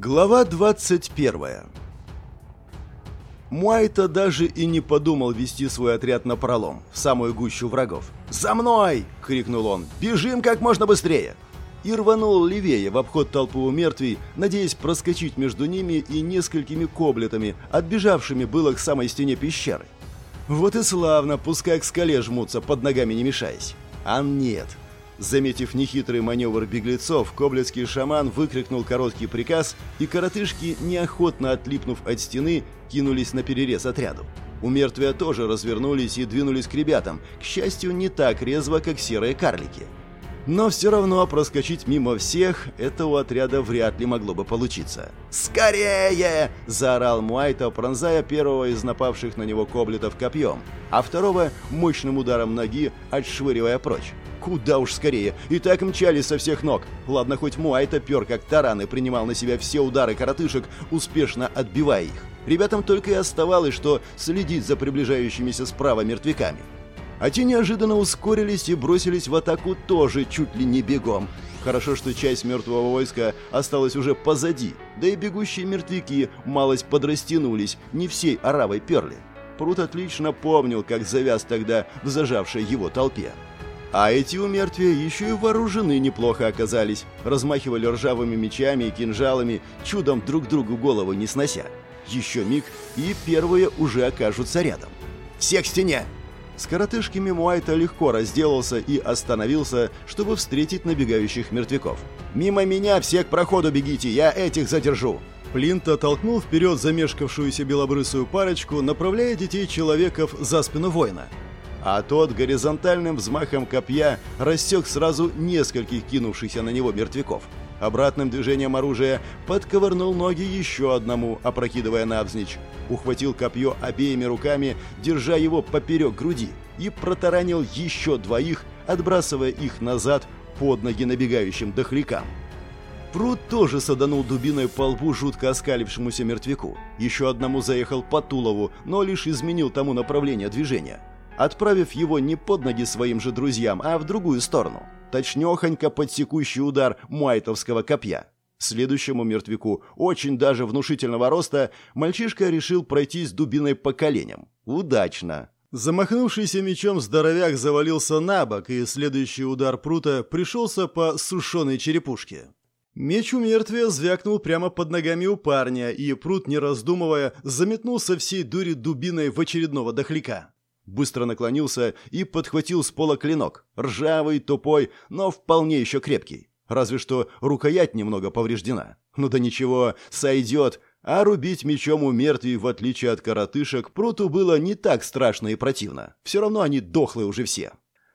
Глава 21 Муайта даже и не подумал вести свой отряд на пролом, в самую гущу врагов. «За мной!» — крикнул он. «Бежим как можно быстрее!» И рванул левее в обход толпы у мертвей, надеясь проскочить между ними и несколькими коблетами, отбежавшими было к самой стене пещеры. Вот и славно, пускай к скале жмутся, под ногами не мешаясь. А нет, Заметив нехитрый маневр беглецов, коблецкий шаман выкрикнул короткий приказ, и коротышки, неохотно отлипнув от стены, кинулись на перерез отряду. У мертвия тоже развернулись и двинулись к ребятам, к счастью, не так резво, как серые карлики. Но все равно проскочить мимо всех это у отряда вряд ли могло бы получиться. «Скорее!» – заорал Муайта, пронзая первого из напавших на него коблетов копьем, а второго – мощным ударом ноги, отшвыривая прочь. Куда уж скорее. И так мчались со всех ног. Ладно, хоть Муайта пер как таран и принимал на себя все удары коротышек, успешно отбивая их. Ребятам только и оставалось, что следить за приближающимися справа мертвяками. А те неожиданно ускорились и бросились в атаку тоже чуть ли не бегом. Хорошо, что часть мертвого войска осталась уже позади, да и бегущие мертвяки малость подрастянулись, не всей оравой перли. Прут отлично помнил, как завяз тогда в зажавшей его толпе. А эти умертвия еще и вооружены неплохо оказались, размахивали ржавыми мечами и кинжалами, чудом друг другу голову не снося. Еще миг, и первые уже окажутся рядом. «Все к стене!» С коротышками Муайта легко разделался и остановился, чтобы встретить набегающих мертвяков. «Мимо меня все к проходу бегите, я этих задержу!» Плинта толкнул вперед замешкавшуюся белобрысую парочку, направляя детей человеков за спину воина а тот горизонтальным взмахом копья рассек сразу нескольких кинувшихся на него мертвяков. Обратным движением оружия подковырнул ноги еще одному, опрокидывая навзничь. Ухватил копье обеими руками, держа его поперек груди, и протаранил еще двоих, отбрасывая их назад под ноги набегающим дохлякам. Пруд тоже саданул дубиной по лбу жутко оскалившемуся мертвяку. Еще одному заехал по Тулову, но лишь изменил тому направление движения отправив его не под ноги своим же друзьям, а в другую сторону. Точнёхонько под секущий удар муайтовского копья. Следующему мертвяку, очень даже внушительного роста, мальчишка решил пройтись дубиной по коленям. Удачно. Замахнувшийся мечом здоровяк завалился на бок, и следующий удар прута пришелся по сушеной черепушке. Меч у мертвия звякнул прямо под ногами у парня, и прут, не раздумывая, заметнулся всей дури дубиной в очередного дохляка. Быстро наклонился и подхватил с пола клинок. Ржавый, тупой, но вполне еще крепкий. Разве что рукоять немного повреждена. Ну да ничего, сойдет. А рубить мечом у мертвей, в отличие от коротышек, пруту было не так страшно и противно. Все равно они дохлые уже все.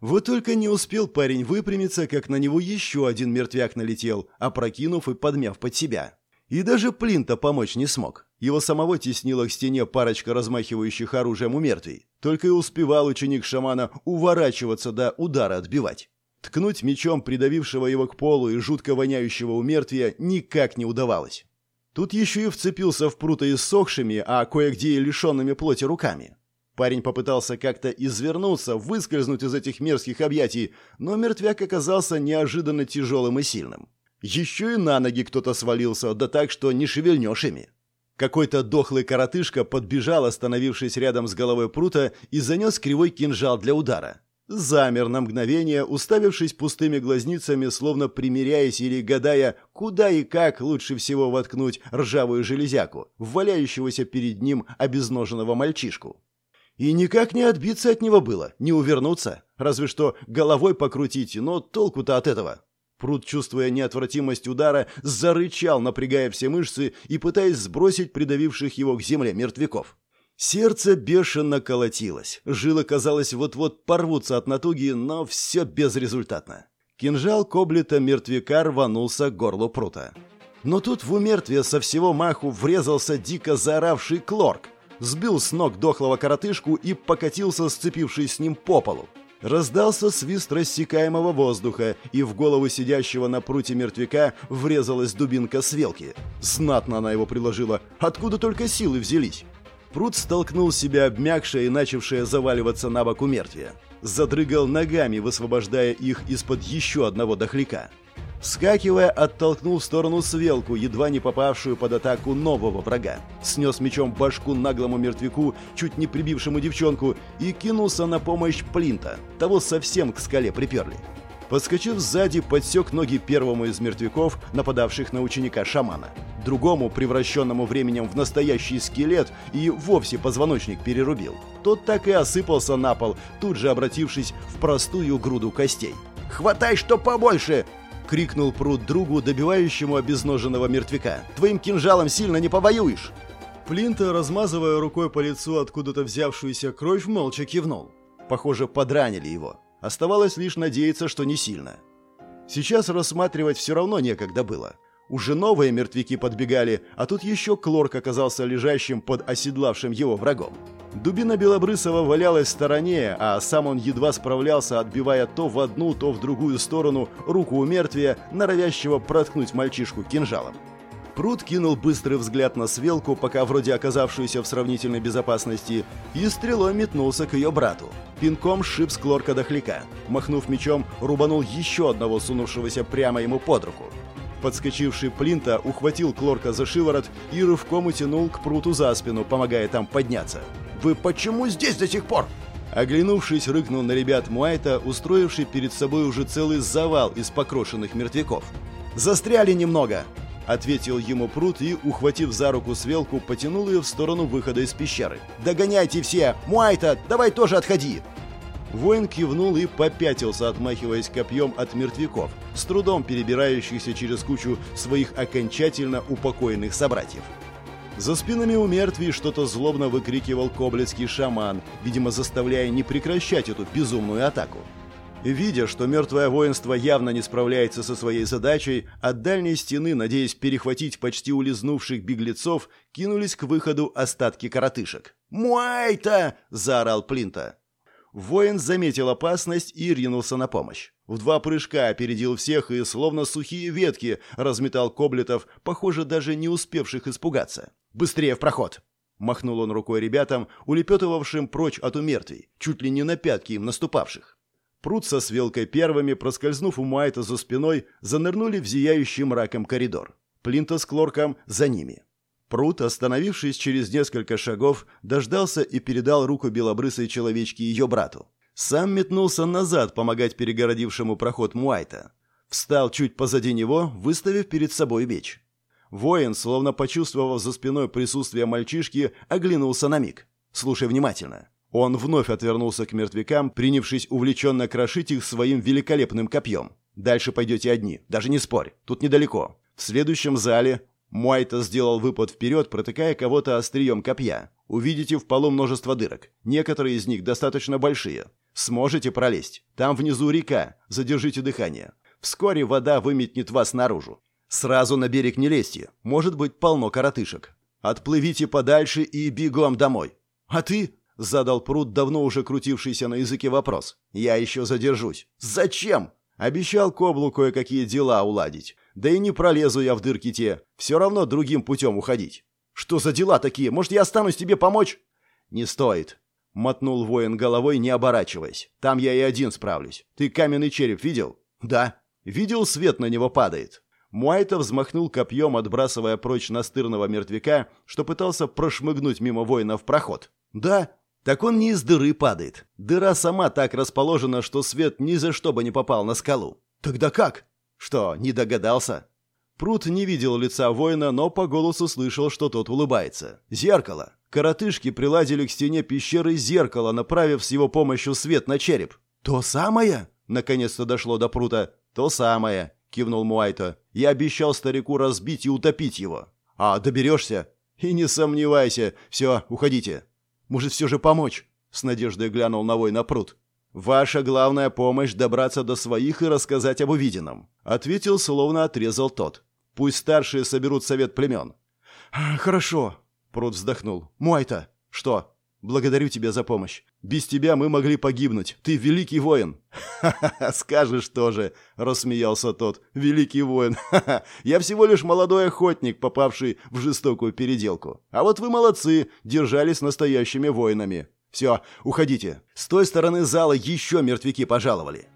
Вот только не успел парень выпрямиться, как на него еще один мертвяк налетел, опрокинув и подмяв под себя. И даже Плинта помочь не смог. Его самого теснила к стене парочка размахивающих оружием у мертвей. Только и успевал ученик шамана уворачиваться да удара отбивать. Ткнуть мечом придавившего его к полу и жутко воняющего у мертвия никак не удавалось. Тут еще и вцепился в прута иссохшими, а кое-где и лишенными плоти руками. Парень попытался как-то извернуться, выскользнуть из этих мерзких объятий, но мертвяк оказался неожиданно тяжелым и сильным. Еще и на ноги кто-то свалился, да так, что не шевельнешь ими. Какой-то дохлый коротышка подбежал, остановившись рядом с головой прута, и занес кривой кинжал для удара. Замер на мгновение, уставившись пустыми глазницами, словно примиряясь или гадая, куда и как лучше всего воткнуть ржавую железяку, валяющегося перед ним обезноженного мальчишку. И никак не отбиться от него было, не увернуться, разве что головой покрутить, но толку-то от этого. Пруд, чувствуя неотвратимость удара, зарычал, напрягая все мышцы и пытаясь сбросить придавивших его к земле мертвяков. Сердце бешено колотилось. Жилы, казалось, вот-вот порвутся от натуги, но все безрезультатно. Кинжал Коблета мертвяка рванулся к горлу прута. Но тут в умертвие со всего маху врезался дико заоравший Клорк, сбил с ног дохлого коротышку и покатился, сцепившись с ним по полу. Раздался свист рассекаемого воздуха, и в голову сидящего на пруте мертвяка врезалась дубинка свелки. Знатно она его приложила. Откуда только силы взялись? Прут столкнул себя обмякшее и начавшее заваливаться на бок у мертвия. Задрыгал ногами, высвобождая их из-под еще одного дохляка. Вскакивая, оттолкнул в сторону свелку, едва не попавшую под атаку нового врага. Снес мечом башку наглому мертвяку, чуть не прибившему девчонку, и кинулся на помощь Плинта. Того совсем к скале приперли. Подскочив сзади, подсек ноги первому из мертвяков, нападавших на ученика шамана. Другому, превращенному временем в настоящий скелет, и вовсе позвоночник перерубил. Тот так и осыпался на пол, тут же обратившись в простую груду костей. «Хватай, что побольше!» — крикнул пруд другу, добивающему обезноженного мертвяка. «Твоим кинжалом сильно не повоюешь!» Плинта, размазывая рукой по лицу откуда-то взявшуюся кровь, молча кивнул. Похоже, подранили его. Оставалось лишь надеяться, что не сильно. Сейчас рассматривать все равно некогда было. Уже новые мертвяки подбегали, а тут еще Клорк оказался лежащим под оседлавшим его врагом. Дубина Белобрысова валялась в стороне, а сам он едва справлялся, отбивая то в одну, то в другую сторону руку у мертвия, норовящего проткнуть мальчишку кинжалом. Пруд кинул быстрый взгляд на свелку, пока вроде оказавшуюся в сравнительной безопасности, и стрелой метнулся к ее брату. Пинком сшиб с Клорка дохляка. Махнув мечом, рубанул еще одного, сунувшегося прямо ему под руку. Подскочивший Плинта ухватил Клорка за шиворот и рывком утянул к пруту за спину, помогая там подняться. Вы почему здесь до сих пор?» Оглянувшись, рыкнул на ребят Муайта, устроивший перед собой уже целый завал из покрошенных мертвяков. «Застряли немного!» Ответил ему Прут и, ухватив за руку свелку, потянул ее в сторону выхода из пещеры. «Догоняйте все! Муайта, давай тоже отходи!» Воин кивнул и попятился, отмахиваясь копьем от мертвяков, с трудом перебирающихся через кучу своих окончательно упокоенных собратьев. За спинами у мертвей что-то злобно выкрикивал коблецкий шаман, видимо, заставляя не прекращать эту безумную атаку. Видя, что мертвое воинство явно не справляется со своей задачей, от дальней стены, надеясь перехватить почти улизнувших беглецов, кинулись к выходу остатки коротышек. «Муайта!» – заорал Плинта. Воин заметил опасность и ринулся на помощь. В два прыжка опередил всех и, словно сухие ветки, разметал коблетов, похоже, даже не успевших испугаться. «Быстрее в проход!» Махнул он рукой ребятам, улепетывавшим прочь от умертвий, чуть ли не на пятки им наступавших. Пруд со свелкой первыми, проскользнув у Майта за спиной, занырнули в зияющий мраком коридор. Плинта с Клорком за ними. Прут, остановившись через несколько шагов, дождался и передал руку белобрысой человечке ее брату. Сам метнулся назад помогать перегородившему проход Муайта. Встал чуть позади него, выставив перед собой меч. Воин, словно почувствовав за спиной присутствие мальчишки, оглянулся на миг. «Слушай внимательно». Он вновь отвернулся к мертвякам, принявшись увлеченно крошить их своим великолепным копьем. «Дальше пойдете одни, даже не спорь, тут недалеко. В следующем зале...» Муайта сделал выпад вперед, протыкая кого-то острием копья. «Увидите в полу множество дырок. Некоторые из них достаточно большие. Сможете пролезть. Там внизу река. Задержите дыхание. Вскоре вода выметнет вас наружу. Сразу на берег не лезьте, может быть полно коротышек. Отплывите подальше и бегом домой. А ты? Задал пруд давно уже крутившийся на языке вопрос. Я еще задержусь. Зачем? Обещал Коблу кое-какие дела уладить. Да и не пролезу я в дырки те. Все равно другим путем уходить. Что за дела такие? Может, я останусь тебе помочь? Не стоит. Мотнул воин головой, не оборачиваясь. Там я и один справлюсь. Ты каменный череп видел? Да. Видел, свет на него падает. Муайта взмахнул копьем, отбрасывая прочь настырного мертвяка, что пытался прошмыгнуть мимо воина в проход. «Да, так он не из дыры падает. Дыра сама так расположена, что свет ни за что бы не попал на скалу. Тогда как? Что, не догадался?» Прут не видел лица воина, но по голосу слышал, что тот улыбается. «Зеркало!» Коротышки приладили к стене пещеры зеркало, направив с его помощью свет на череп. «То самое?» Наконец-то дошло до Прута. «То самое кивнул Муайто. «Я обещал старику разбить и утопить его. А доберешься? И не сомневайся. Все, уходите. Может, все же помочь?» С надеждой глянул на воина пруд. «Ваша главная помощь — добраться до своих и рассказать об увиденном», — ответил, словно отрезал тот. «Пусть старшие соберут совет племен». «Хорошо», — пруд вздохнул. «Муайта». «Что?» Благодарю тебя за помощь. Без тебя мы могли погибнуть. Ты великий воин. Ха-ха, скажешь тоже, рассмеялся тот. Великий воин. Ха-ха. Я всего лишь молодой охотник, попавший в жестокую переделку. А вот вы молодцы, держались настоящими воинами. Все, уходите. С той стороны зала еще мертвяки пожаловали.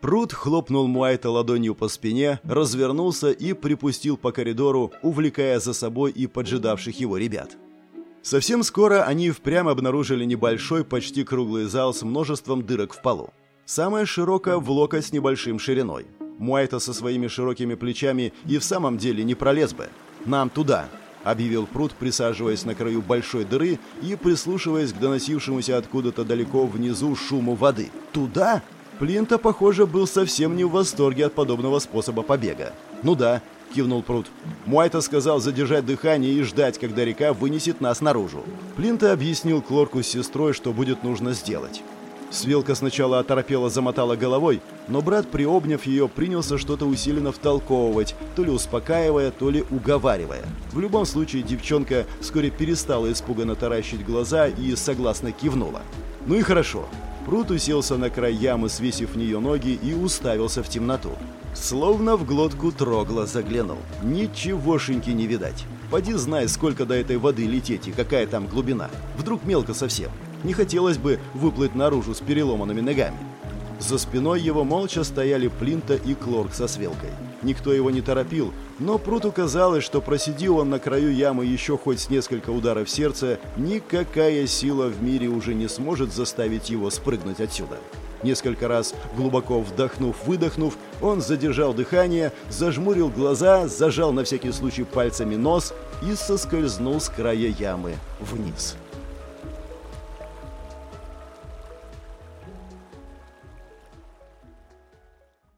Пруд хлопнул Муайта ладонью по спине, развернулся и припустил по коридору, увлекая за собой и поджидавших его ребят. Совсем скоро они впрямь обнаружили небольшой, почти круглый зал с множеством дырок в полу. Самая широкая в локоть с небольшим шириной. Муайта со своими широкими плечами и в самом деле не пролез бы. «Нам туда!» — объявил Пруд, присаживаясь на краю большой дыры и прислушиваясь к доносившемуся откуда-то далеко внизу шуму воды. «Туда?» Плинта, похоже, был совсем не в восторге от подобного способа побега. «Ну да», — кивнул Пруд. Муайта сказал задержать дыхание и ждать, когда река вынесет нас наружу. Плинта объяснил Клорку с сестрой, что будет нужно сделать. Свилка сначала оторопела замотала головой, но брат, приобняв ее, принялся что-то усиленно втолковывать, то ли успокаивая, то ли уговаривая. В любом случае, девчонка вскоре перестала испуганно таращить глаза и согласно кивнула. «Ну и хорошо». Прут уселся на край ямы, свесив в нее ноги, и уставился в темноту. Словно в глотку трогла заглянул. Ничегошеньки не видать. Поди знай, сколько до этой воды лететь и какая там глубина. Вдруг мелко совсем. Не хотелось бы выплыть наружу с переломанными ногами. За спиной его молча стояли Плинта и Клорк со свелкой. Никто его не торопил, но Пруту казалось, что просидел он на краю ямы еще хоть с несколько ударов сердца, никакая сила в мире уже не сможет заставить его спрыгнуть отсюда. Несколько раз, глубоко вдохнув-выдохнув, он задержал дыхание, зажмурил глаза, зажал на всякий случай пальцами нос и соскользнул с края ямы вниз.